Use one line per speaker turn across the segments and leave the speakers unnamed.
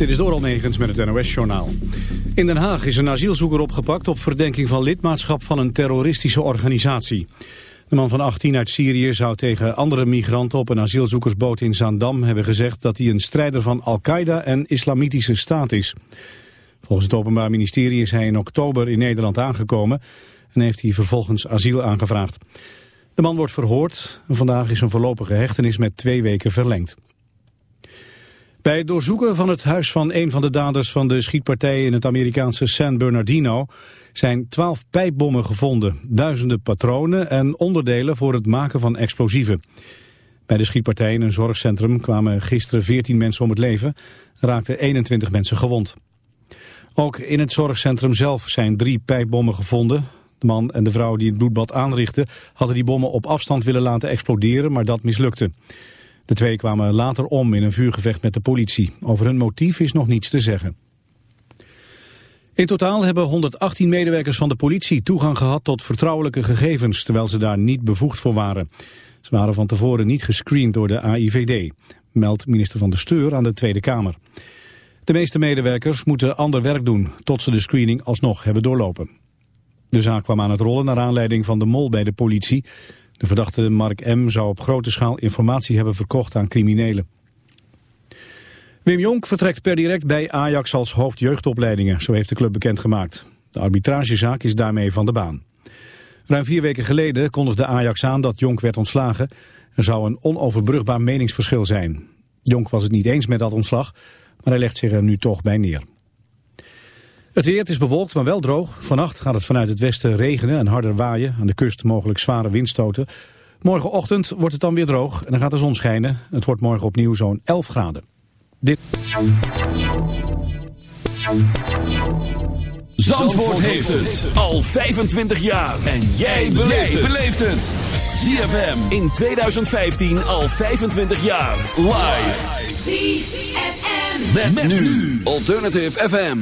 Dit is door Almegens met het NOS-journaal. In Den Haag is een asielzoeker opgepakt op verdenking van lidmaatschap van een terroristische organisatie. De man van 18 uit Syrië zou tegen andere migranten op een asielzoekersboot in Zaandam hebben gezegd dat hij een strijder van Al-Qaeda en Islamitische Staat is. Volgens het Openbaar Ministerie is hij in oktober in Nederland aangekomen en heeft hij vervolgens asiel aangevraagd. De man wordt verhoord en vandaag is een voorlopige hechtenis met twee weken verlengd. Bij het doorzoeken van het huis van een van de daders van de schietpartij in het Amerikaanse San Bernardino zijn twaalf pijpbommen gevonden, duizenden patronen en onderdelen voor het maken van explosieven. Bij de schietpartij in een zorgcentrum kwamen gisteren 14 mensen om het leven, raakten 21 mensen gewond. Ook in het zorgcentrum zelf zijn drie pijpbommen gevonden. De man en de vrouw die het bloedbad aanrichtten hadden die bommen op afstand willen laten exploderen, maar dat mislukte. De twee kwamen later om in een vuurgevecht met de politie. Over hun motief is nog niets te zeggen. In totaal hebben 118 medewerkers van de politie toegang gehad tot vertrouwelijke gegevens, terwijl ze daar niet bevoegd voor waren. Ze waren van tevoren niet gescreend door de AIVD, meldt minister van de Steur aan de Tweede Kamer. De meeste medewerkers moeten ander werk doen, tot ze de screening alsnog hebben doorlopen. De zaak kwam aan het rollen naar aanleiding van de mol bij de politie. De verdachte Mark M. zou op grote schaal informatie hebben verkocht aan criminelen. Wim Jonk vertrekt per direct bij Ajax als hoofdjeugdopleidingen, zo heeft de club bekendgemaakt. De arbitragezaak is daarmee van de baan. Ruim vier weken geleden kondigde Ajax aan dat Jonk werd ontslagen. Er zou een onoverbrugbaar meningsverschil zijn. Jonk was het niet eens met dat ontslag, maar hij legt zich er nu toch bij neer. Het weer is bewolkt, maar wel droog. Vannacht gaat het vanuit het westen regenen en harder waaien. Aan de kust mogelijk zware windstoten. Morgenochtend wordt het dan weer droog en dan gaat de zon schijnen. Het wordt morgen opnieuw zo'n 11 graden. Dit...
Zandvoort heeft het al 25 jaar. En jij beleeft het. ZFM in 2015 al 25 jaar. Live.
ZFM.
Met, nu Alternative FM.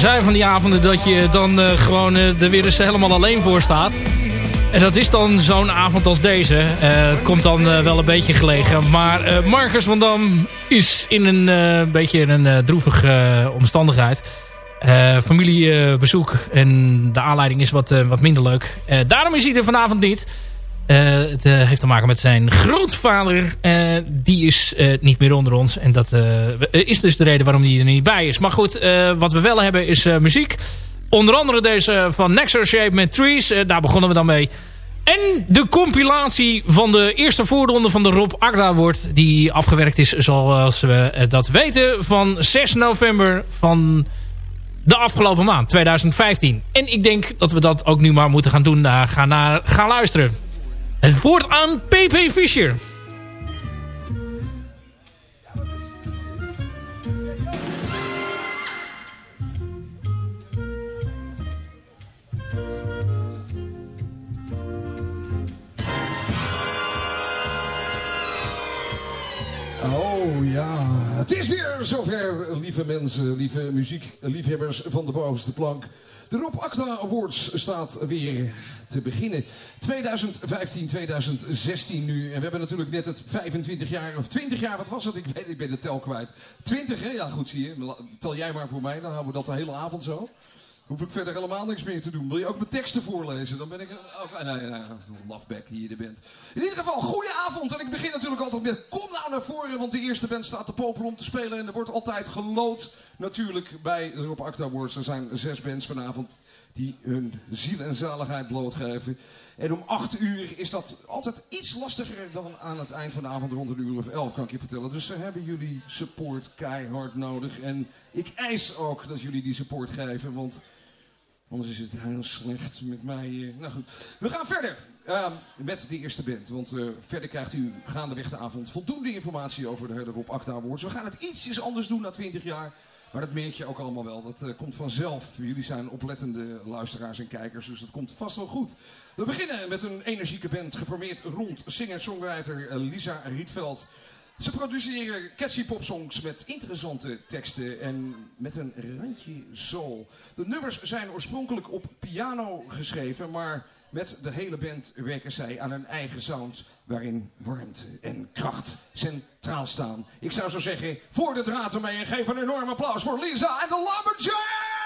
Zijn van die avonden dat je dan uh, gewoon uh, er weer eens helemaal alleen voor staat. En dat is dan zo'n avond als deze. Het komt dan wel een beetje gelegen. Maar Marcus van Dam is in een beetje in een droevige omstandigheid. familiebezoek en de aanleiding is wat, wat minder leuk. daarom is hij er vanavond niet. Uh, het uh, heeft te maken met zijn grootvader. Uh, die is niet meer onder ons. En dat is dus de reden waarom hij er niet bij is. Maar goed, wat we wel hebben is muziek. Onder andere deze van Nexus Shape met Trees. daar begonnen we dan mee. En de compilatie van de eerste voorronde van de Rob Agda wordt. Die afgewerkt is zoals we dat weten. Van 6 november van de afgelopen maand, 2015. En ik denk dat we dat ook nu maar moeten gaan doen. gaan, naar, gaan luisteren. Het woord aan PP Fischer.
Oh ja, het is weer zover, lieve mensen, lieve muziekliefhebbers van de bovenste plank. De Rob Acta Awards staat weer te beginnen. 2015, 2016 nu. En we hebben natuurlijk net het 25 jaar, of 20 jaar, wat was het? Ik weet, ik ben de tel kwijt. 20 hè? Ja goed, zie je. Tel jij maar voor mij, dan houden we dat de hele avond zo. Hoef ik verder helemaal niks meer te doen. Wil je ook mijn teksten voorlezen? Dan ben ik ook... Oh, nee, nee, lafback hier de bent. In ieder geval, goede avond. En ik begin natuurlijk altijd met... Kom nou naar voren, want de eerste band staat te popelen om te spelen. En er wordt altijd gelood natuurlijk bij de Rob Acta Awards. Er zijn zes bands vanavond die hun ziel en zaligheid blootgeven. En om acht uur is dat altijd iets lastiger dan aan het eind van de avond rond een uur of elf, kan ik je vertellen. Dus ze hebben jullie support keihard nodig. En ik eis ook dat jullie die support geven, want anders is het heel slecht met mij. Eh. Nou goed, we gaan verder uh, met de eerste band. Want uh, verder krijgt u gaandeweg de avond voldoende informatie over de hele Rob Awards. We gaan het ietsjes anders doen na 20 jaar. Maar dat merk je ook allemaal wel. Dat uh, komt vanzelf. Jullie zijn oplettende luisteraars en kijkers, dus dat komt vast wel goed. We beginnen met een energieke band geformeerd rond singer-songwriter eh, Lisa Rietveld. Ze produceren catchy popsongs met interessante teksten en met een randje soul. De nummers zijn oorspronkelijk op piano geschreven, maar met de hele band werken zij aan een eigen sound waarin warmte en kracht centraal staan. Ik zou zo zeggen, voor de draad ermee en geef een enorm applaus voor Lisa en de Lumberjacks!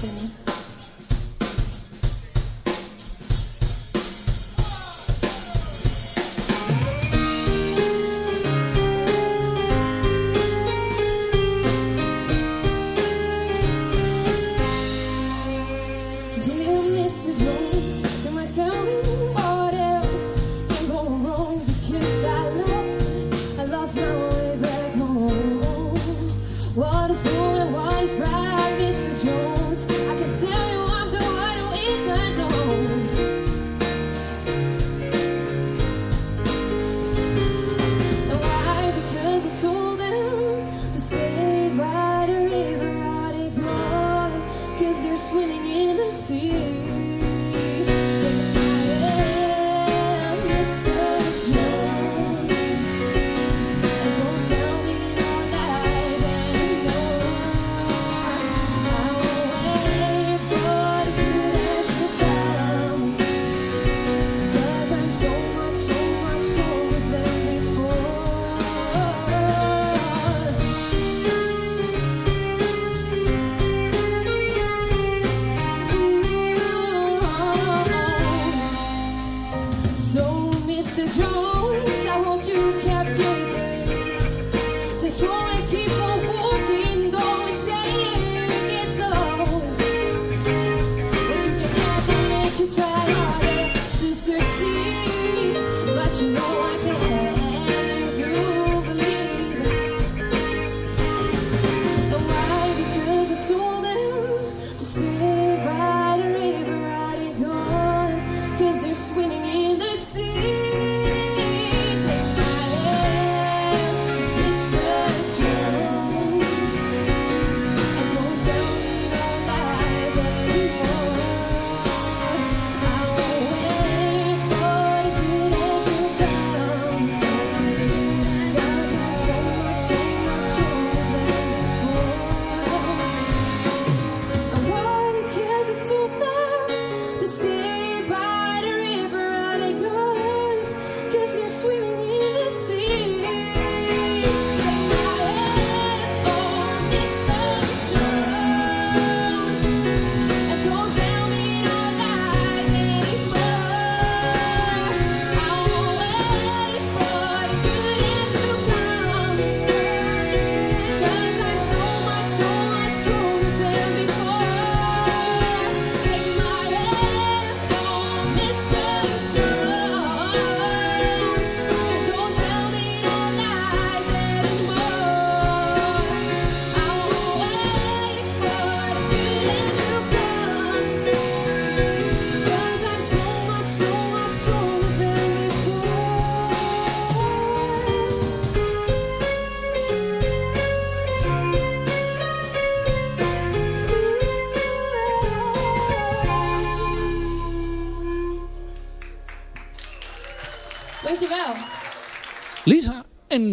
Hopen dat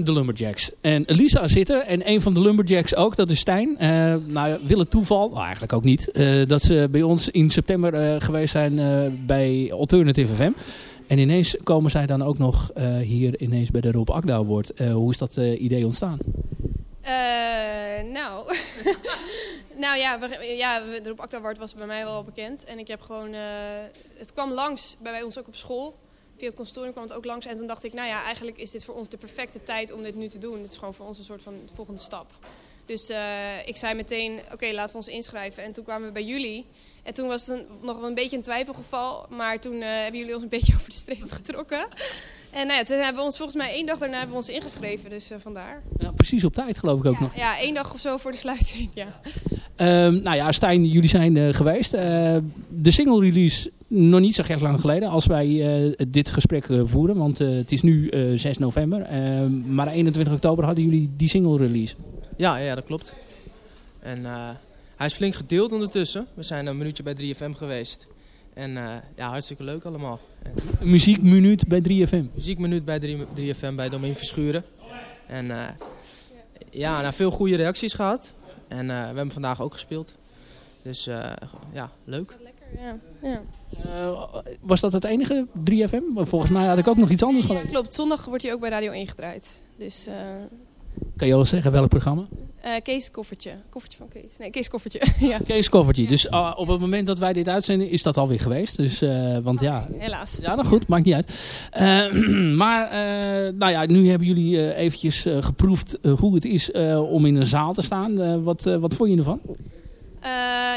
de Lumberjacks. En Lisa zit er en een van de Lumberjacks ook, dat is Stijn. Eh, nou, wil het toeval, nou, eigenlijk ook niet, eh, dat ze bij ons in september eh, geweest zijn bij Alternative FM. En ineens komen zij dan ook nog hier ineens bij de Rob Akda hoe is dat idee ontstaan?
Nou. nou ja, we, ja, de Rob Award was bij mij wel bekend. En ik heb gewoon... het kwam langs bij ons ook op school. Via het consortium kwam het ook langs. En toen dacht ik, nou ja, eigenlijk is dit voor ons de perfecte tijd om dit nu te doen. Het is gewoon voor ons een soort van volgende stap. Dus eh, ik zei meteen, oké, laten we ons inschrijven. En toen kwamen we bij jullie. En toen was het nog wel een beetje een twijfelgeval. Maar toen eh, hebben jullie ons een beetje over de streep getrokken. En nou ja, toen hebben we ons volgens mij één dag daarna hebben we ons ingeschreven. Dus eh, vandaar.
Ja, precies op tijd geloof ik ook
Ja,
nog.
ja, één dag of zo voor de sluiting. Ja.
Ehm, nou ja, Stijn, jullie zijn eh, geweest. Eh, de single release nog niet zo gek lang geleden als wij eh, dit gesprek voeren. Want eh, het is nu eh, 6 november. Ehm, maar 21 oktober hadden jullie die single release.
Ja, ja, dat klopt. En eh, hij is flink gedeeld ondertussen. We zijn een minuutje bij 3FM geweest. En eh, ja, hartstikke leuk allemaal. En
muziekminuut bij 3FM.
muziekminuut bij 3, 3FM bij Domein Verschuren. En eh, ja, nou, veel goede reacties gehad. En eh, we hebben vandaag ook gespeeld. Dus eh, ja, leuk.
Lekker, ja. ja.
Eh, was dat het enige 3FM? Volgens mij had ik ook nog iets anders
Ja,
gelezen.
klopt. Zondag wordt hij ook bij Radio 1 gedraaid. Dus eh,
Kan je al zeggen welk programma?
Eh, Kees Koffertje. Koffertje van Kees. Nee, Kees Koffertje. ja,
Kees Koffertje. Dus ah, op het moment dat wij dit uitzenden is dat alweer geweest. Dus, eh, want ja,
helaas.
Ja, nou goed, maakt niet uit. Eh, maar, nou ja, nu hebben jullie eventjes geproefd hoe het is om in een zaal te staan. Wat, wat vond je ervan?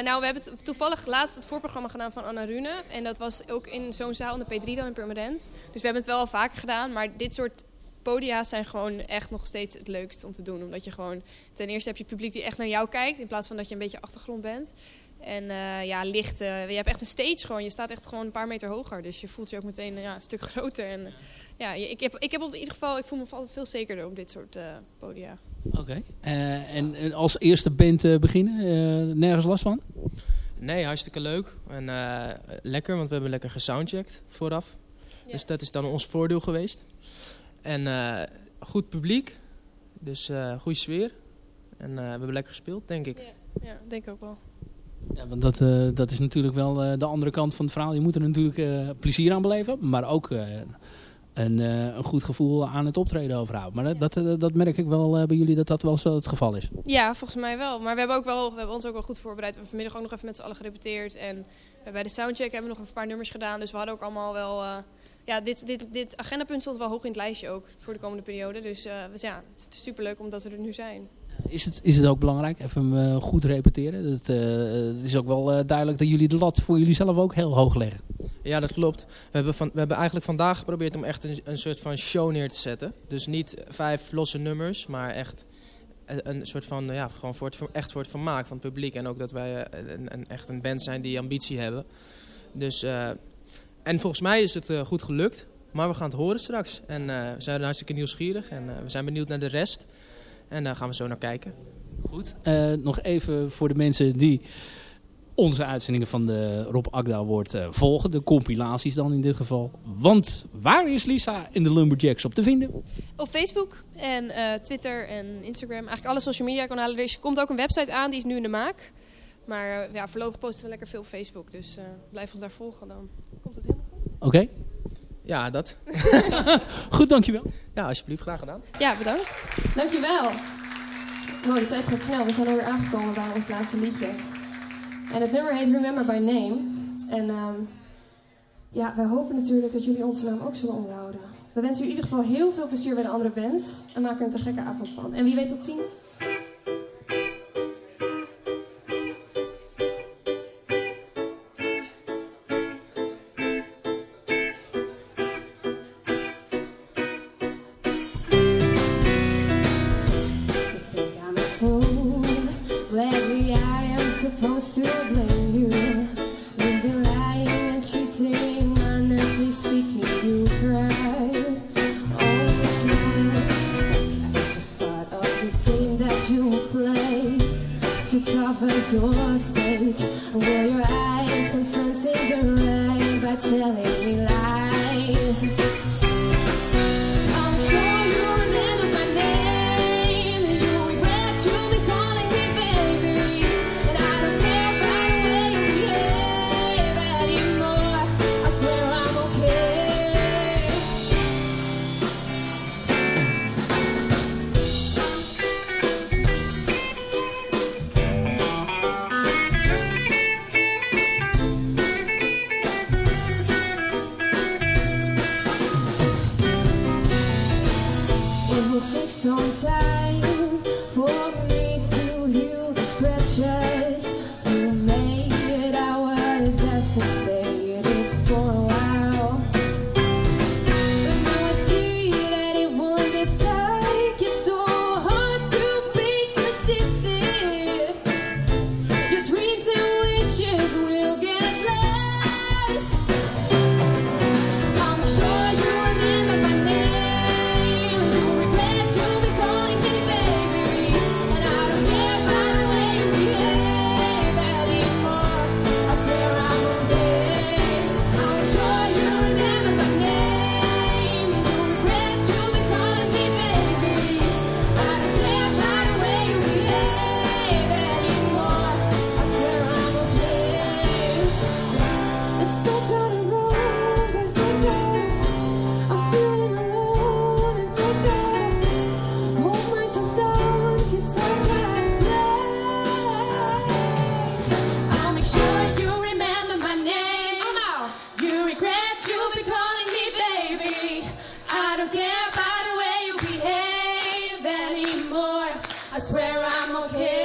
Nou, we hebben toevallig laatst het voorprogramma gedaan van Anna Rune. En dat was ook in zo'n zaal in de P3 dan in Purmerend. Dus we hebben het wel al vaker gedaan. Maar dit soort podia's zijn gewoon echt nog steeds het leukst om te doen. Omdat je gewoon... Ten eerste heb je publiek die echt naar jou kijkt. In plaats van dat je een beetje achtergrond bent. En eh, ja, licht. eh, je hebt echt een stage gewoon. Je staat echt gewoon een paar meter hoger. Dus je voelt je ook meteen ja, een stuk groter. En ja, ik heb, ik heb op ieder geval... Ik voel me altijd veel zekerder op dit soort eh, podia.
Oké. Eh, en, en als eerste band eh, beginnen, eh, nergens last van?
Nee, hartstikke leuk. En eh, lekker, want we hebben lekker gesoundcheckt vooraf.
Ja.
Dus dat is dan ons voordeel geweest. En eh, goed publiek. Dus eh goede sfeer. En eh, we hebben lekker gespeeld, denk ik.
Ja, denk ik ook wel.
Ja, want dat, eh, dat is natuurlijk wel eh, de andere kant van het verhaal. Je moet er natuurlijk eh, plezier aan beleven, maar ook eh, een, eh, een goed gevoel aan het optreden overhouden. Maar dat, dat, dat merk ik wel bij jullie dat dat wel zo het geval is.
Ja, volgens mij wel. Maar we hebben, ook wel, we hebben ons ook wel goed voorbereid. We hebben vanmiddag ook nog even met z'n allen gerepeteerd. En bij de soundcheck hebben we nog een paar nummers gedaan. Dus we hadden ook allemaal wel... ja, dit, dit, dit agendapunt stond wel hoog in het lijstje ook voor de komende periode. Dus eh, we- ja, het is superleuk omdat we er nu zijn.
Is het, is het ook belangrijk, even eh, goed repeteren? Het, eh, het is ook wel eh, duidelijk dat jullie de lat voor jullie zelf ook heel hoog leggen.
Ja, dat klopt. We hebben, van, we hebben eigenlijk vandaag geprobeerd om echt een, een soort van show neer te zetten. Dus niet vijf losse nummers, maar echt een, een soort van, ja, gewoon voor het, echt voor het vermaak van het publiek. En ook dat wij een, een, echt een band zijn die ambitie hebben. Dus, eh, en volgens mij is het eh, goed gelukt. Maar we gaan het horen straks. En eh, we zijn hartstikke nieuwsgierig. En eh, we zijn benieuwd naar de rest. En daar gaan we zo naar kijken.
Goed. Eh, nog even voor de mensen die onze uitzendingen van de Rob Agda wordt eh, volgen. De compilaties dan in dit geval. Want waar is Lisa in de Lumberjacks op te vinden?
Op Facebook en eh, Twitter en Instagram. Eigenlijk alle social media kanalen. Dus er komt ook een website aan, die is nu in de maak. Maar eh, ja, voorlopig posten we lekker veel op Facebook. Dus eh, blijf ons daar volgen, dan komt het helemaal
Oké.
Ja, dat.
Goed, dankjewel.
Ja, alsjeblieft. Graag gedaan.
Ja, bedankt.
Dankjewel. Wow, de tijd gaat snel. We zijn alweer aangekomen bij ons laatste liedje. En het nummer heet Remember by Name. En ehm, ja, wij hopen natuurlijk dat jullie onze naam ook zullen onthouden. We wensen jullie in ieder geval heel veel plezier bij de andere bands. En maken er een te gekke avond van. En wie weet tot ziens. eyes. Okay.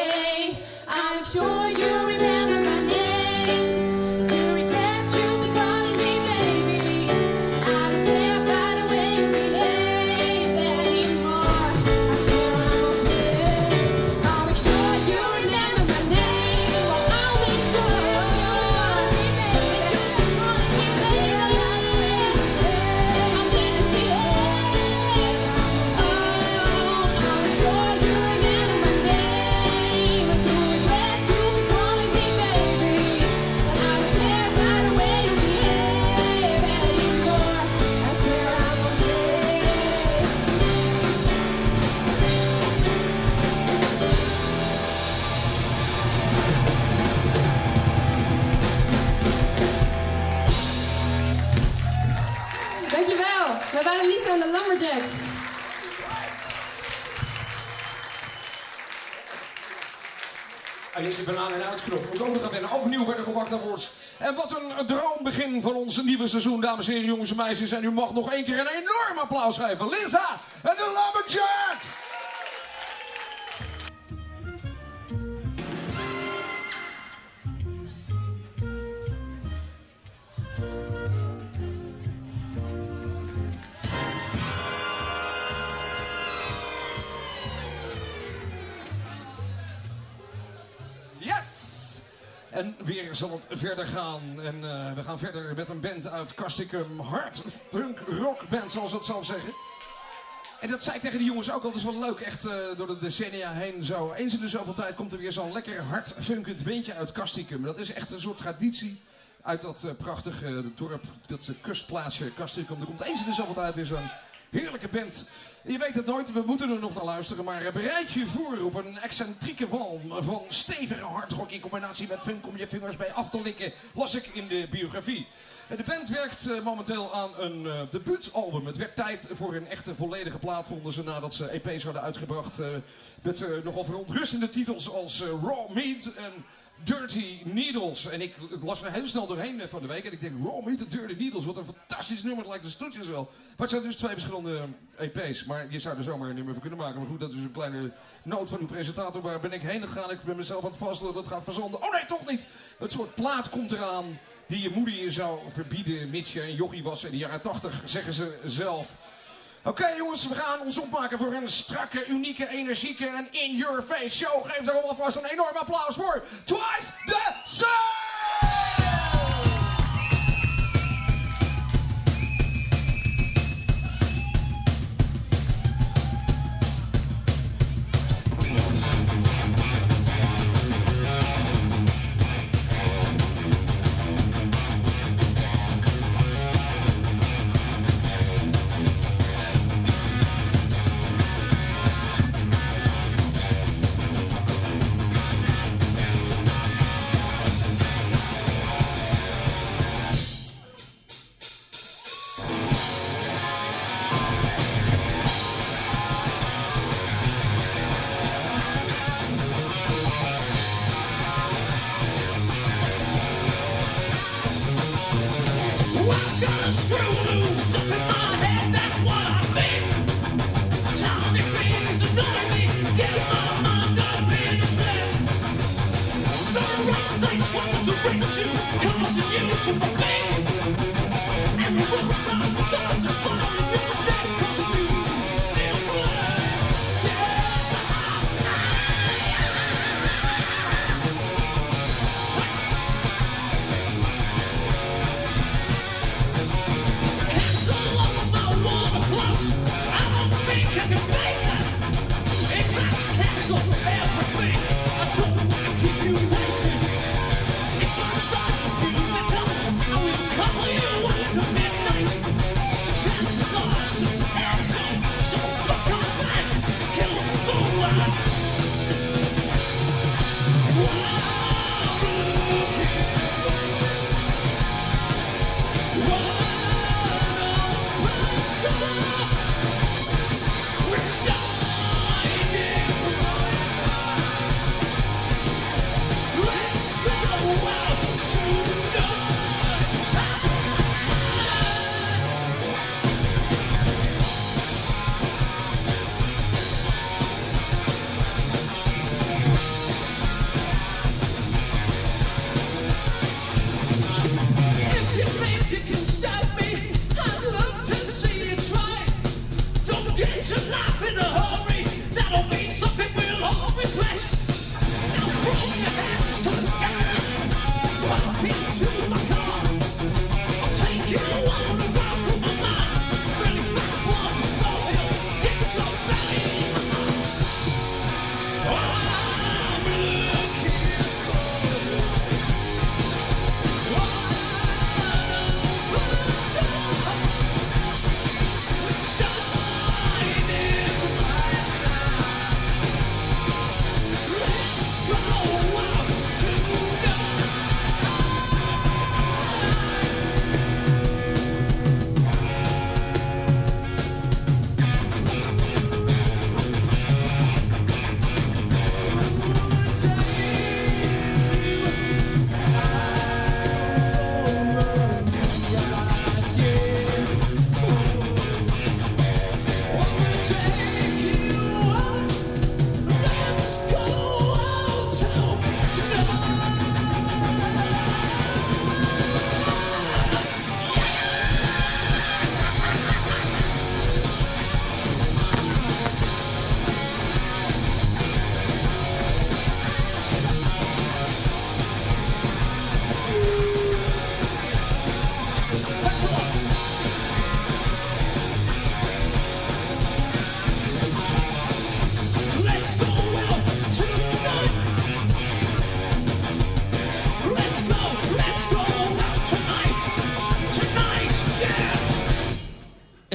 Ons nieuwe seizoen, dames en heren, jongens en meisjes. En u mag nog één keer een enorm applaus geven. Lisa verder gaan. En eh, we gaan verder met een band uit Kastikum. Hard punk rock band, zoals het zelf zeggen. En dat zei ik tegen die jongens ook al. Dat is wel leuk, echt eh, door de decennia heen zo. Eens in de zoveel tijd komt er weer zo'n lekker hard funkend bandje uit Kastikum. Dat is echt een soort traditie uit dat eh, prachtige dorp, dat kustplaatsje Kastikum. Er komt eens in de zoveel tijd weer zo'n heerlijke band. Je weet het nooit, we moeten er nog naar luisteren. Maar bereid je voor op een excentrieke walm van stevige hardrock in combinatie met funk om je vingers bij af te likken. Las ik in de biografie. En De band werkt eh, momenteel aan een eh, debuutalbum. Het werd tijd voor een echte volledige plaat, vonden ze nadat ze EP's hadden uitgebracht. eh, met eh, nogal verontrustende titels als eh, Raw Meat en Dirty Needles. En ik las er heel snel doorheen eh, van de week. En ik denk, Raw Meat en Dirty Needles, wat een fantastisch nummer. Dat lijkt de stoetjes wel. Maar het zijn dus twee verschillende eh, EP's. Maar je zou er zomaar een nummer van kunnen maken. Maar goed, dat is een kleine noot van uw presentator. Waar ben ik heen gegaan? Ik ben mezelf aan het vaststellen. Dat gaat verzanden. Oh nee, toch niet. Het soort plaat komt eraan die je moeder je zou verbieden. Mits je een jochie was in de jaren 80, zeggen ze zelf. Oké jongens, we gaan ons opmaken voor een strakke, unieke, energieke en in-your-face show. Geef daarom alvast een enorm applaus voor Twice the Sun!
you, cause you, you, you,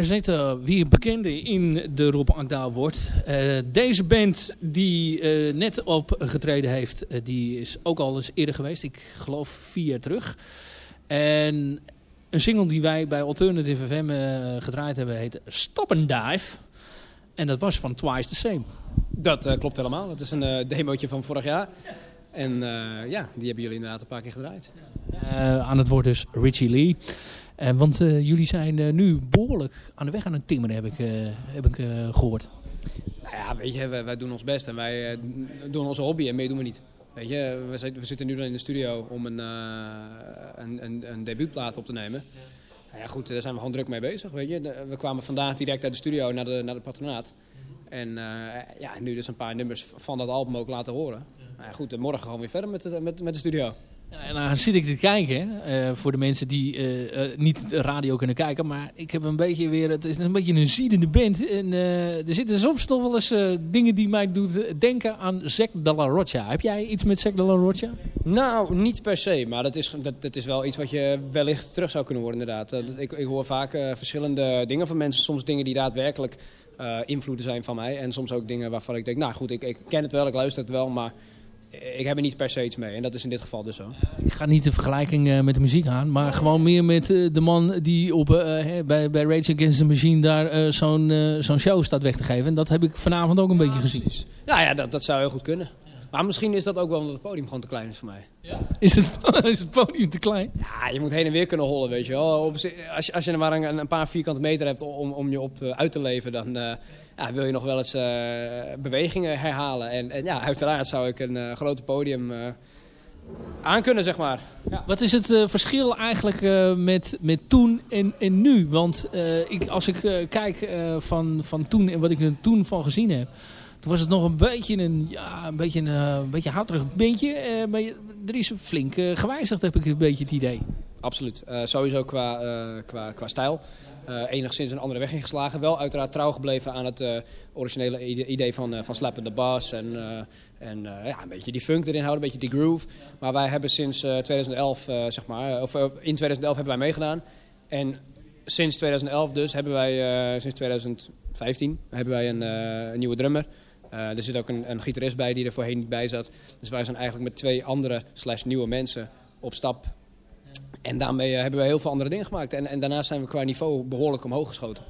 zitten weer bekenden in de Rob Akda wordt. Eh, deze band die eh, net opgetreden heeft, eh, die is ook al eens eerder geweest. Ik geloof vier jaar terug. En een single die wij bij Alternative FM gedraaid hebben heet Stop and Dive. En dat was van Twice the Same.
Dat klopt helemaal. Dat is een demootje van vorig jaar. En ja, die hebben jullie inderdaad een paar keer gedraaid.
Aan het woord dus Richie Lee. Eh, want eh, jullie zijn eh, nu behoorlijk aan de weg aan het timmeren, heb ik, heb ik eh, gehoord.
Nou ja, weet je, wij, doen ons best en wij doen onze hobby en meer doen we niet. Weet je, we, zit- we zitten nu dan in de studio om een, een, een, een debuutplaat op te nemen. Nou ja, goed, daar zijn we gewoon druk mee bezig, weet je. We kwamen vandaag direct uit de studio naar de, naar de patronaat. En ja, nu dus een paar nummers van dat album ook laten horen. Nou ja, goed, en morgen gewoon weer verder met met, met de studio.
En dan zit ik te kijken, eh, voor de mensen die eh, niet radio kunnen kijken. Maar ik heb een beetje weer, het is een beetje een ziedende band. En er zitten soms nog wel eens dingen die mij doen denken aan Zack de la Rocha. Heb jij iets met Zack de la Rocha?
Nou, niet per se, maar dat is, dat, dat is wel iets wat je wellicht terug zou kunnen worden inderdaad. Ik, ik hoor vaak verschillende dingen van mensen. Soms dingen die daadwerkelijk invloeden zijn van mij. En soms ook dingen waarvan ik denk, nou goed, ik, ik ken het wel, ik luister het wel, maar ik heb er niet per se iets mee. En dat is in dit geval dus zo.
Ik ga niet de vergelijking eh, met de muziek aan, maar gewoon meer met eh, de man die op, eh, bij, bij Rage Against the Machine daar zo'n zo'n show staat weg te geven. En dat heb ik vanavond ook een beetje gezien.
Nou ja, dat, dat zou heel goed kunnen. Maar misschien is dat ook wel omdat het podium gewoon te klein is voor mij.
Is het, is het podium te klein?
Ja, je moet heen en weer kunnen hollen, weet je wel. Op, als, je, als je maar een, een paar vierkante meter hebt om, om je op uit te leven, dan ja, wil je nog wel eens eh, bewegingen herhalen. En, en ja, uiteraard zou ik een eh, grote podium eh aankunnen, zeg maar. Ja.
Wat is het verschil eigenlijk met, met toen en, en nu? Want ik, als ik kijk van, van toen en wat ik er toen van gezien heb... Toen was het nog een beetje een, ja, een beetje een, een beetje houterig beentje. eh, maar er is flink gewijzigd, heb ik een beetje het idee.
Absoluut. Sowieso qua, qua, qua stijl. Eh, enigszins een andere weg ingeslagen. Wel uiteraard trouw gebleven aan het eh, originele ide- idee van, eh van Slap in the Bass. En, en ja, een beetje die funk erin houden, een beetje die groove. Maar wij hebben sinds eh, 2011, eh, zeg maar, of in 2011 hebben wij meegedaan. En sinds 2011 dus hebben wij, sinds 2015, hebben wij een, nieuwe drummer. Er zit ook een, een gitarist bij die er voorheen niet bij zat. Dus wij zijn eigenlijk met twee andere slash nieuwe mensen op stap en daarmee eh, hebben we heel veel andere dingen gemaakt. En, en daarnaast zijn we qua niveau behoorlijk omhoog geschoten.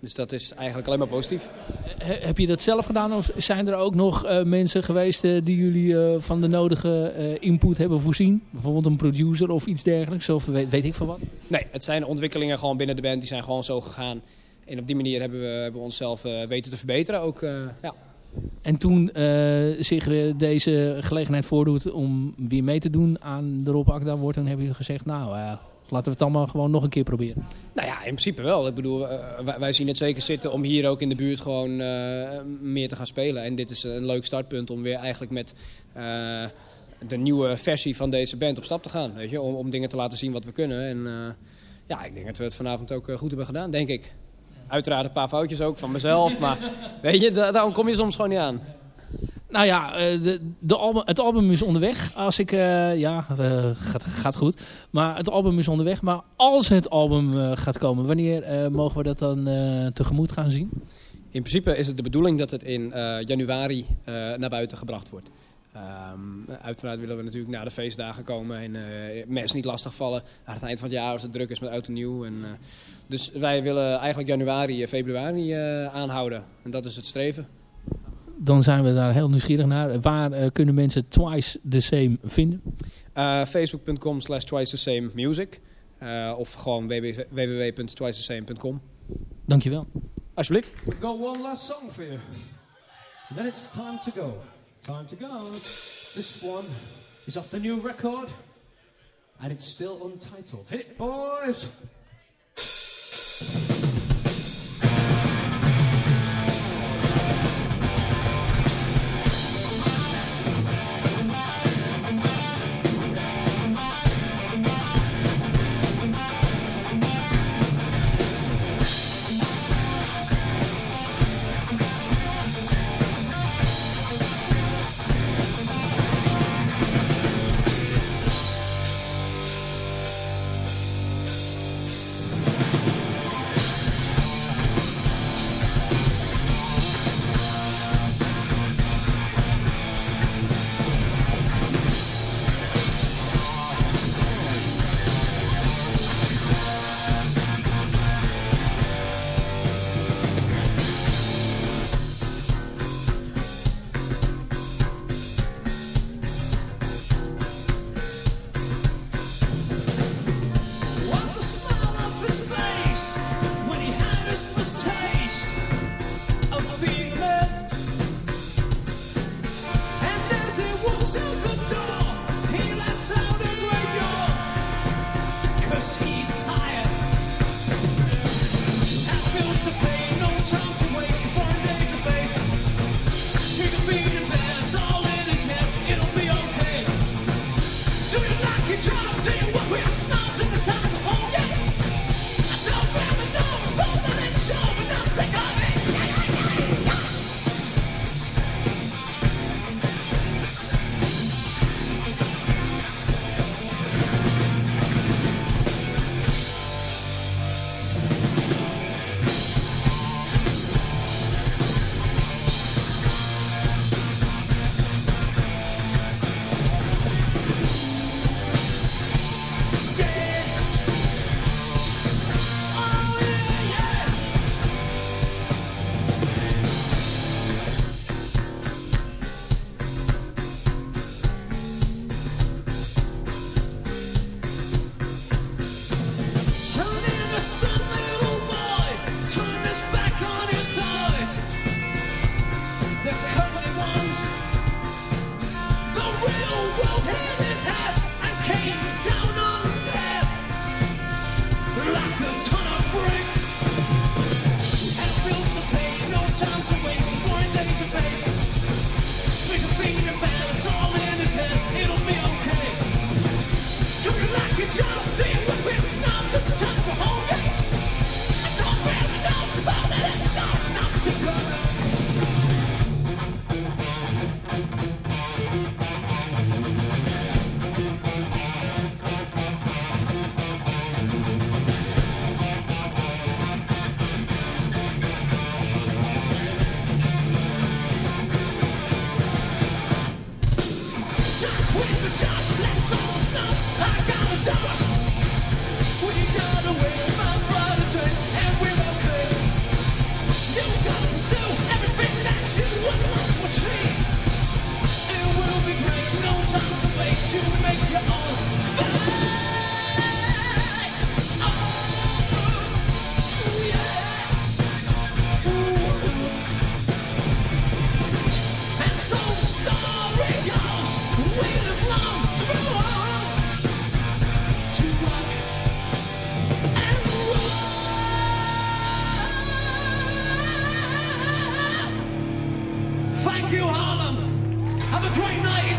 Dus dat is eigenlijk alleen maar positief.
He- heb je dat zelf gedaan of zijn er ook nog eh, mensen geweest eh, die jullie van de nodige input hebben voorzien? Bijvoorbeeld een producer of iets dergelijks of weet, weet ik van wat?
Nee, het zijn ontwikkelingen gewoon binnen de band. Die zijn gewoon zo gegaan. En op die manier hebben we, hebben we onszelf weten te verbeteren. Ook, ja.
En toen eh, zich deze gelegenheid voordoet om weer mee te doen aan de Rob Akda wordt, dan hebben jullie gezegd, nou eh, laten we het allemaal gewoon nog een keer proberen.
Nou ja, in principe wel. Ik bedoel, eh, wij, zien het zeker zitten om hier ook in de buurt gewoon meer te gaan spelen. En dit is een leuk startpunt om weer eigenlijk met de nieuwe versie van deze band op stap te gaan. Weet je? Om, om dingen te laten zien wat we kunnen. En ja, ik denk dat we het vanavond ook goed hebben gedaan, denk ik. Uiteraard een paar foutjes ook van mezelf, maar weet je, da- daarom kom je soms gewoon niet aan.
Nou ja, eh, de, de album, het album is onderweg. Als ik, eh, ja, eh, gaat, gaat goed. Maar het album is onderweg. Maar als het album gaat komen, wanneer mogen we dat dan tegemoet gaan zien?
In principe is het de bedoeling dat het in januari naar buiten gebracht wordt. Ehm, uiteraard willen we natuurlijk na de feestdagen komen en eh, mensen niet lastigvallen aan het eind van het jaar als het druk is met oud en nieuw. En, eh, dus wij willen eigenlijk januari, eh, februari eh, aanhouden. En dat is het streven.
Dan zijn we daar heel nieuwsgierig naar. Waar kunnen mensen Twice the Same vinden?
Eh, Facebook.com slash twice the same music. Eh, of gewoon www- www.twicethesame.com.
Dankjewel.
Alsjeblieft.
We've got one last song for you. Then it's time to go. Time to go. This one is off the new record. And it's still untitled. Hit it, boys!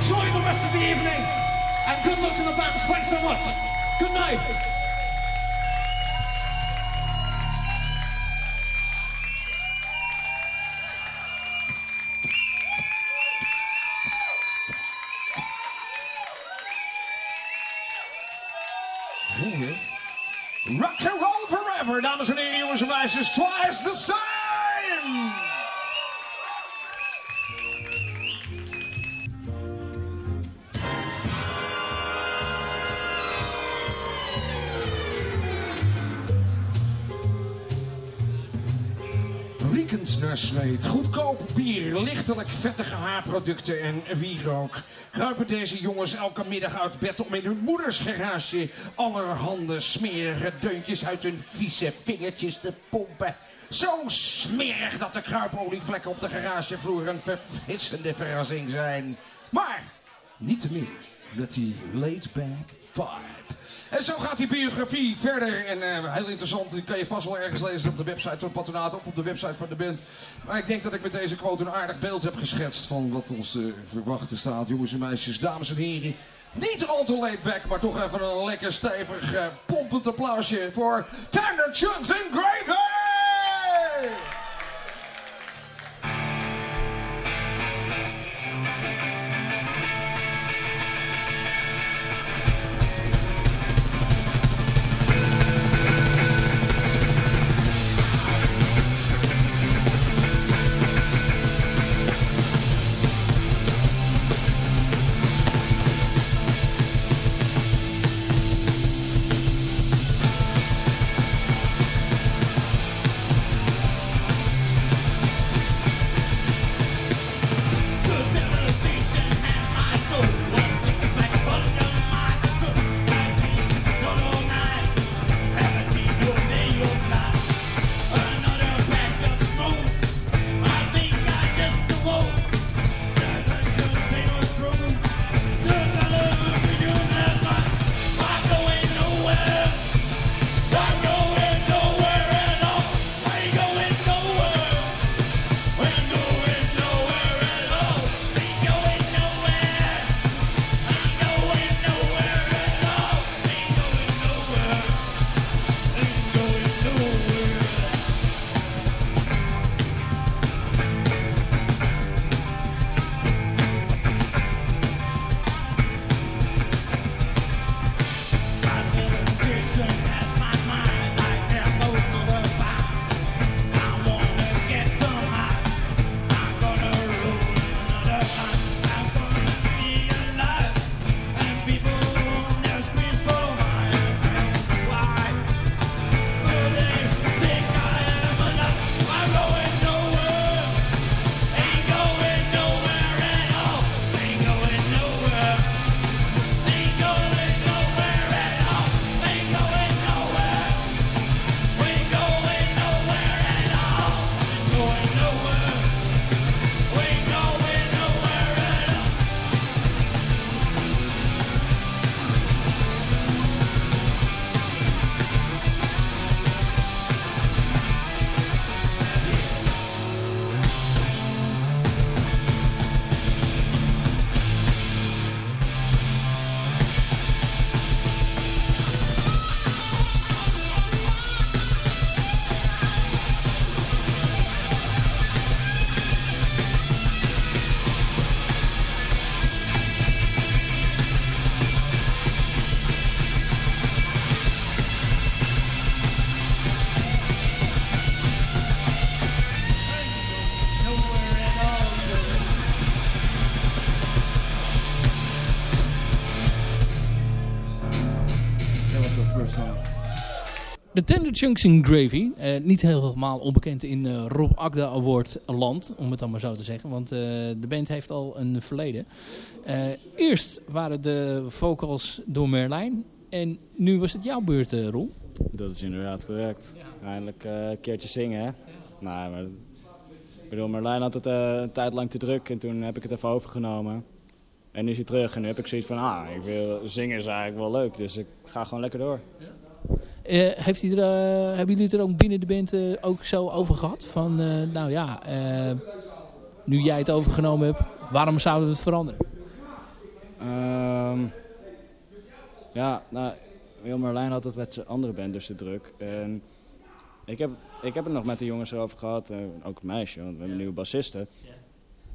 Enjoy the rest of the evening. And good luck to the bands. Thanks so much. Good night.
Lichtelijk vettige haarproducten en wierook. Kruipen deze jongens elke middag uit bed om in hun moeders garage allerhande smerige deuntjes uit hun vieze vingertjes te pompen. Zo smerig dat de kruipolievlekken op de garagevloer een verfrissende verrassing zijn. Maar niet te meer met die laid-back vibe. En zo gaat die biografie verder. En eh, heel interessant, die kan je vast wel ergens lezen op de website van Patronaat of op de website van de band. Maar ik denk dat ik met deze quote een aardig beeld heb geschetst van wat ons eh, verwachten staat. Jongens en meisjes, dames en heren. Niet al te laid back, maar toch even een lekker stevig eh, pompend applausje voor Tender Chunks and Gravy!
Tender Chunks in Gravy. eh, niet helemaal onbekend in eh, Rob Agda Award land, om het dan maar zo te zeggen. Want eh, de band heeft al een verleden. Eerst waren de vocals door Merlijn. En nu was het jouw beurt, Roel.
Dat is inderdaad correct. Eindelijk een keertje zingen, hè? Nou, maar... Ik bedoel, Marlijn had het een tijd lang te druk en toen heb ik het even overgenomen. En nu is hij terug en nu heb ik zoiets van, ah, ik wil, zingen is eigenlijk wel leuk, dus ik ga gewoon lekker door.
Eh, heeft hij er, eh, hebben jullie het er ook binnen de band eh, ook zo over gehad? Van, nou ja, nu jij het overgenomen hebt, waarom zouden we het veranderen?
Ehm, ja, nou, Wil Marlijn had het met zijn andere band dus te druk. En ik heb, ik heb het nog met de jongens erover gehad, ook het meisje, want we hebben nieuwe bassisten.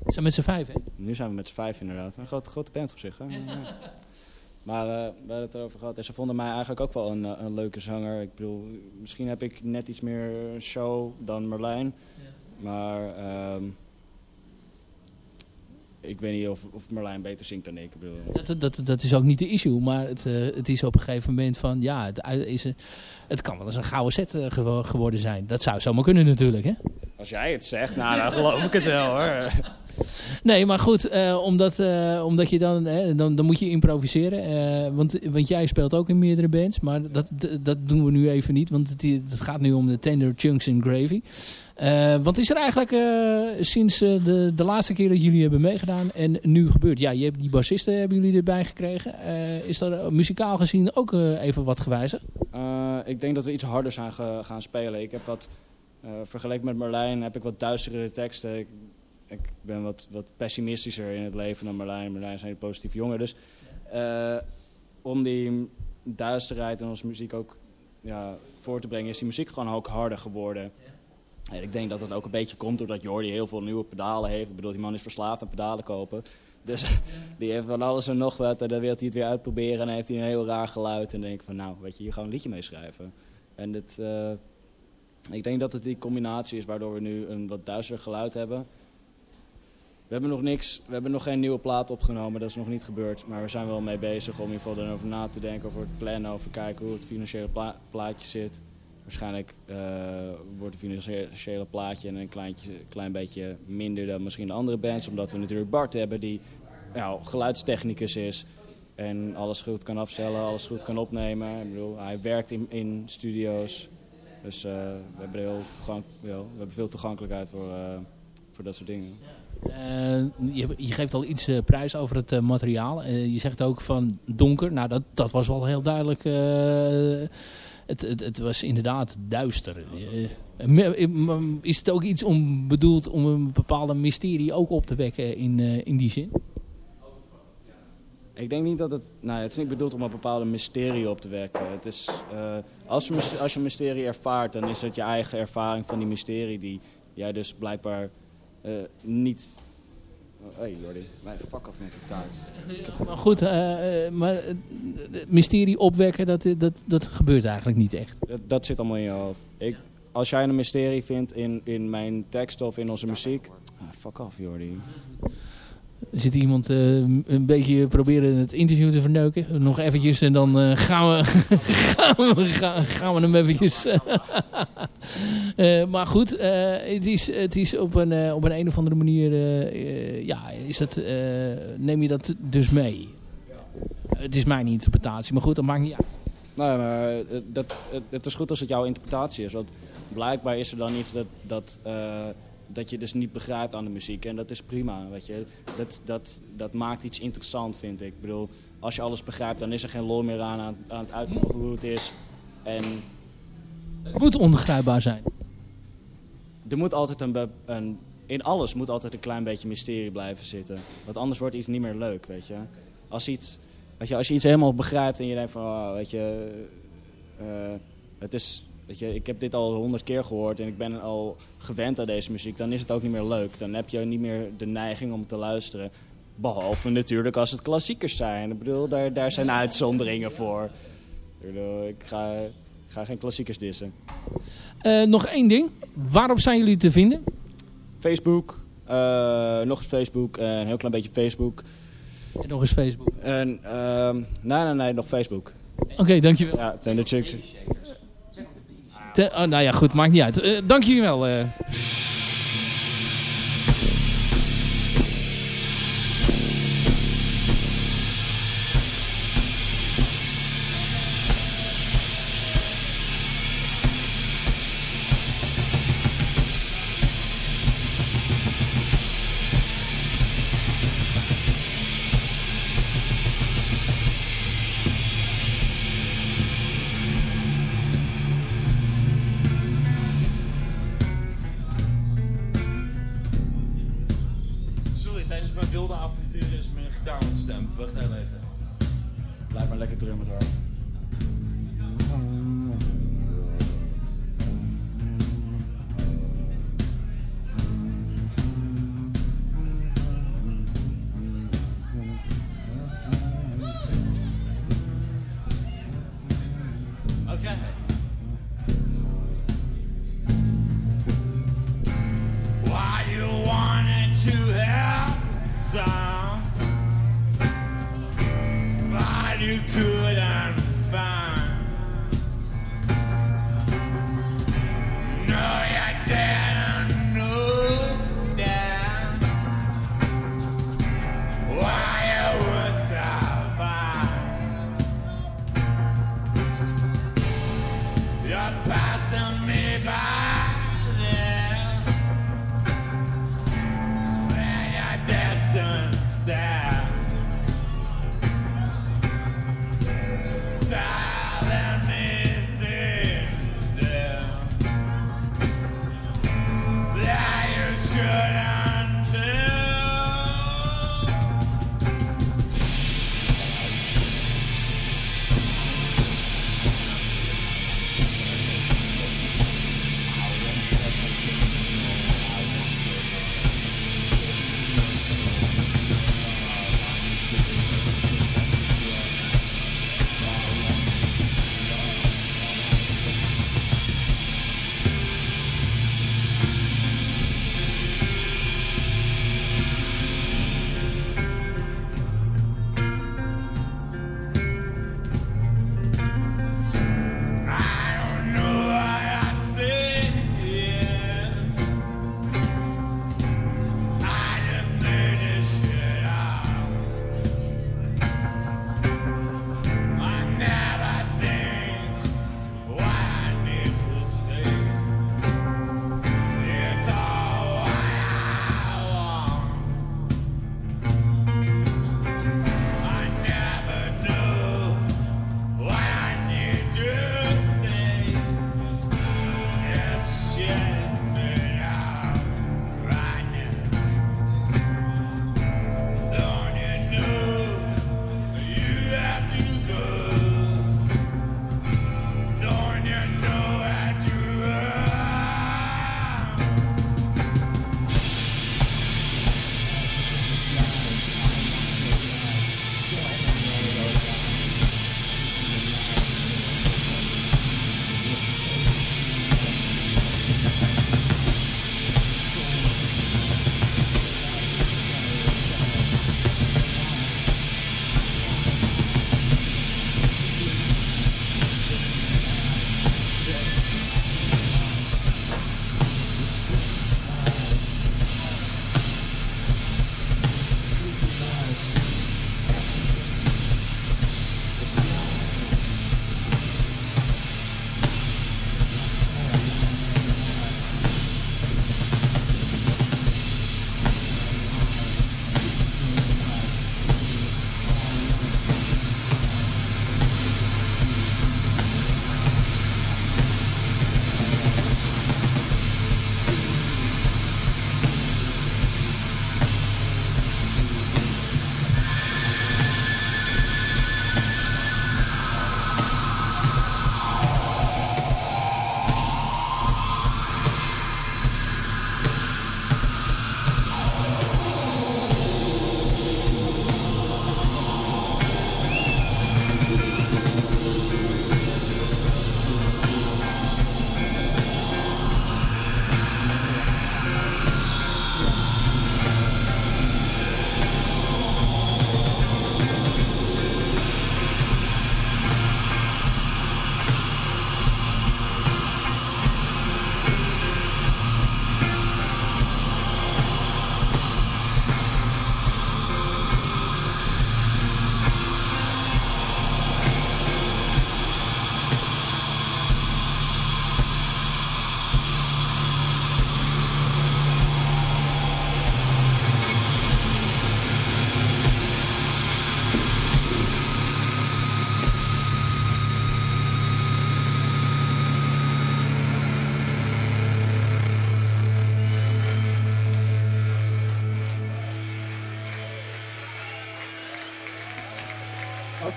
We zijn met z'n vijf, hè?
Nu zijn we met z'n vijf inderdaad. Een grote, grote band op zich. Hè? Ja. Maar eh, we hadden het erover gehad. En ze vonden mij eigenlijk ook wel een, eh, een leuke zanger. Ik bedoel, misschien heb ik net iets meer show dan Merlijn. Maar ehm, ik weet niet of, of Merlijn beter zingt dan ik. ik bedoel,
Dat, dat, dat is ook niet de issue, maar het, eh, het is op een gegeven moment van, ja, het, is, het kan wel eens een gouden set gewo- geworden zijn. Dat zou zomaar kunnen natuurlijk, hè?
als jij het zegt, nou dan geloof ik het wel hoor.
Nee, maar goed, eh, omdat, eh, omdat je dan, hè, dan, dan moet je improviseren. eh, want, want jij speelt ook in meerdere bands, maar dat, dat, doen we nu even niet, want het, het gaat nu om de Tender Chunks in Gravy. Wat is er eigenlijk sinds de, de laatste keer dat jullie hebben meegedaan en nu gebeurd? Ja, je hebt die bassisten hebben jullie erbij gekregen. Is er muzikaal gezien ook even wat gewijzigd?
Ik denk dat we iets harder zijn gaan spelen. Ik heb wat, vergeleken met Merlijn, heb ik wat duisterere teksten. Ik ben wat, wat pessimistischer in het leven dan Merlijn. Merlijn is een hele positieve jongen. Dus eh, om die duisterheid in onze muziek ook ja, voor te brengen, is die muziek gewoon ook harder geworden. En ik denk dat dat ook een beetje komt doordat Jordi heel veel nieuwe pedalen heeft. Ik bedoel, die man is verslaafd aan pedalen kopen. Dus die heeft van alles en nog wat. En dan wil hij het weer uitproberen. En dan heeft hij een heel raar geluid. En dan denk ik van, nou, weet je, hier we een liedje mee schrijven. En het, eh, ik denk dat het die combinatie is waardoor we nu een wat duister geluid hebben. We hebben nog niks, we hebben nog geen nieuwe plaat opgenomen, dat is nog niet gebeurd. Maar we zijn wel mee bezig om in ieder geval erover na te denken, over het plannen, over kijken hoe het financiële pla- plaatje zit. Waarschijnlijk eh, wordt het financiële plaatje een klein beetje minder dan misschien de andere bands. Omdat we natuurlijk Bart hebben die nou, geluidstechnicus is. En alles goed kan afstellen, alles goed kan opnemen. Ik bedoel, hij werkt in, in studio's. Dus eh, we, hebben heel we hebben veel toegankelijkheid voor, eh, voor dat soort dingen.
Eh, je, je geeft al iets eh, prijs over het eh, materiaal. Eh, je zegt ook van donker. Nou, dat, dat was wel heel duidelijk. eh, het, het, het was inderdaad duister. Is het ook iets om bedoeld om een bepaalde mysterie ook op te wekken in, eh, in die zin?
Ik denk niet dat het... Nou, het is niet bedoeld om een bepaalde mysterie op te wekken. Het is, eh, als, je, als je een mysterie ervaart, dan is het je eigen ervaring van die mysterie... die jij dus blijkbaar eh, niet... Hé, hey, Jordi, mijn fuck af met de taart.
Maar goed, eh, eh, maar het mysterie opwekken, dat, dat, dat gebeurt eigenlijk niet echt.
Dat, dat zit allemaal in je hoofd. Ik, als jij een mysterie vindt in, in mijn tekst of in onze muziek... ah, fuck af, Jordi.
Zit iemand eh, een beetje proberen het interview te verneuken. Nog eventjes en dan eh, gaan, we, gaan, we, gaan, we hem eventjes... Eh, maar goed, het, is, het is op een, op een, een of andere manier... ja, is dat, neem je dat dus mee. Het is mijn interpretatie, maar goed, dat maakt niet uit.
Nee, maar dat, het, is goed als het jouw interpretatie is. Want blijkbaar is er dan iets dat, dat, dat je dus niet begrijpt aan de muziek. En dat is prima, weet je. Dat, dat, dat maakt iets interessant, vind ik. Ik bedoel, als je alles begrijpt, dan is er geen lol meer aan aan, het- aan het uitleggen hoe het is. En
Het moet onbegrijpbaar zijn.
er moet altijd een, een... In alles moet altijd een klein beetje mysterie blijven zitten. Want anders wordt iets niet meer leuk, weet je. Als, iets, weet je, als je iets helemaal begrijpt en je denkt van... oh, weet je, eh, het is, ik heb dit al honderd keer gehoord en ik ben al gewend aan deze muziek. Dan is het ook niet meer leuk. Dan heb je niet meer de neiging om te luisteren. Behalve natuurlijk als het klassiekers zijn. Ik bedoel, daar, daar zijn uitzonderingen voor. Ik, bedoel, ik ga, geen klassiekers dissen.
Eh, nog één ding. Waarop zijn jullie te vinden?
Facebook. Eh, nog eens Facebook. Eh, een heel klein beetje Facebook.
En nog eens Facebook.
En, ehm, nee, nee, nee, nog Facebook.
Oké, dankjewel.
Ja, Tender Chicks.
Oh, nou ja, goed, maakt niet uit. Eh, dank jullie wel. Eh.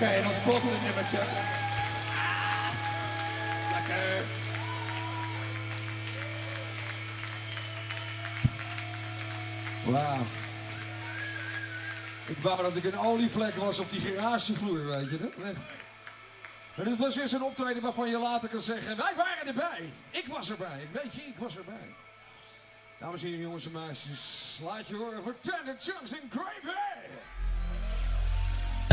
En als volgende nummertje. Lekker. Wauw. Ik wou dat ik een olievlek was op die garagevloer, weet je dat? Maar dit was weer zo'n optreden waarvan je later kan zeggen... Wij waren erbij. Ik was erbij. Weet je, ik was erbij. Dames en heren, jongens en meisjes. Laat je horen voor Tender Chunks Gravy.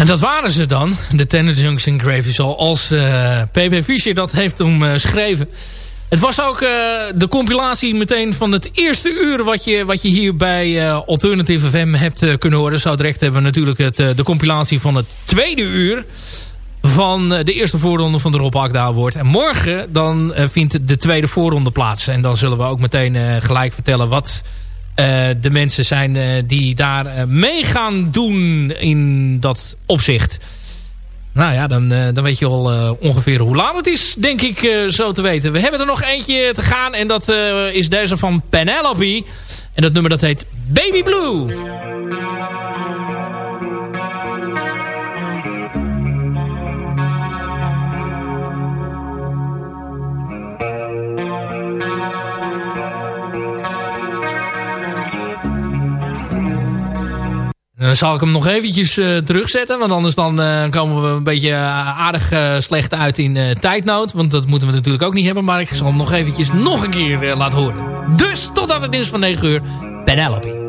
En dat waren ze dan, de Tender Junction Gravy, zoals eh P.W. Fischer dat heeft omschreven. Het was ook eh, de compilatie meteen van het eerste uur wat je, wat je hier bij eh, Alternative FM hebt eh, kunnen horen. Zo direct hebben we natuurlijk het, eh, de compilatie van het tweede uur van eh, de eerste voorronde van de Rob Akda. En morgen dan eh, vindt de tweede voorronde plaats. En dan zullen we ook meteen eh, gelijk vertellen wat eh, de mensen zijn eh, die daar eh, mee gaan doen in dat opzicht. Nou ja, dan, dan weet je al ongeveer hoe laat het is, denk ik zo te weten. We hebben er nog eentje te gaan en dat is deze van Penelope. En dat nummer dat heet Baby Blue. Dan zal ik hem nog eventjes eh, terugzetten. Want anders dan eh, komen we een beetje eh, aardig slecht uit in tijdnood. Want dat moeten we natuurlijk ook niet hebben. Maar ik zal hem nog eventjes nog een keer laten horen. Dus totdat het is van 9 uur. Penelope.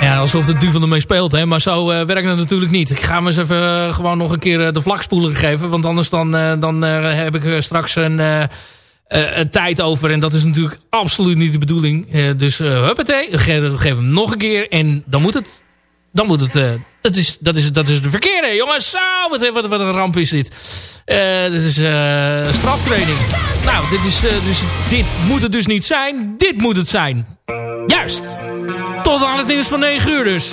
Ja, alsof de duvel ermee speelt, hè. Maar zo werkt het natuurlijk niet. Ik ga hem eens even gewoon nog een keer de vlakspoeler geven. Want anders dan, dan heb ik straks een, een tijd over. En dat is natuurlijk absoluut niet de bedoeling. Eh, dus uh, huppatee, ge geef hem nog een keer. En dan moet het... Dan moet het... eh, dat, is, dat, is, dat is de verkeerde, jongens. Zo, wat, wat, wat een ramp is dit. Eh, dit is eh, straftraining. Nou, dit, is, eh, dus, dit moet het dus niet zijn. Dit moet het zijn. Juist. Tot aan het nieuws van 9 uur dus.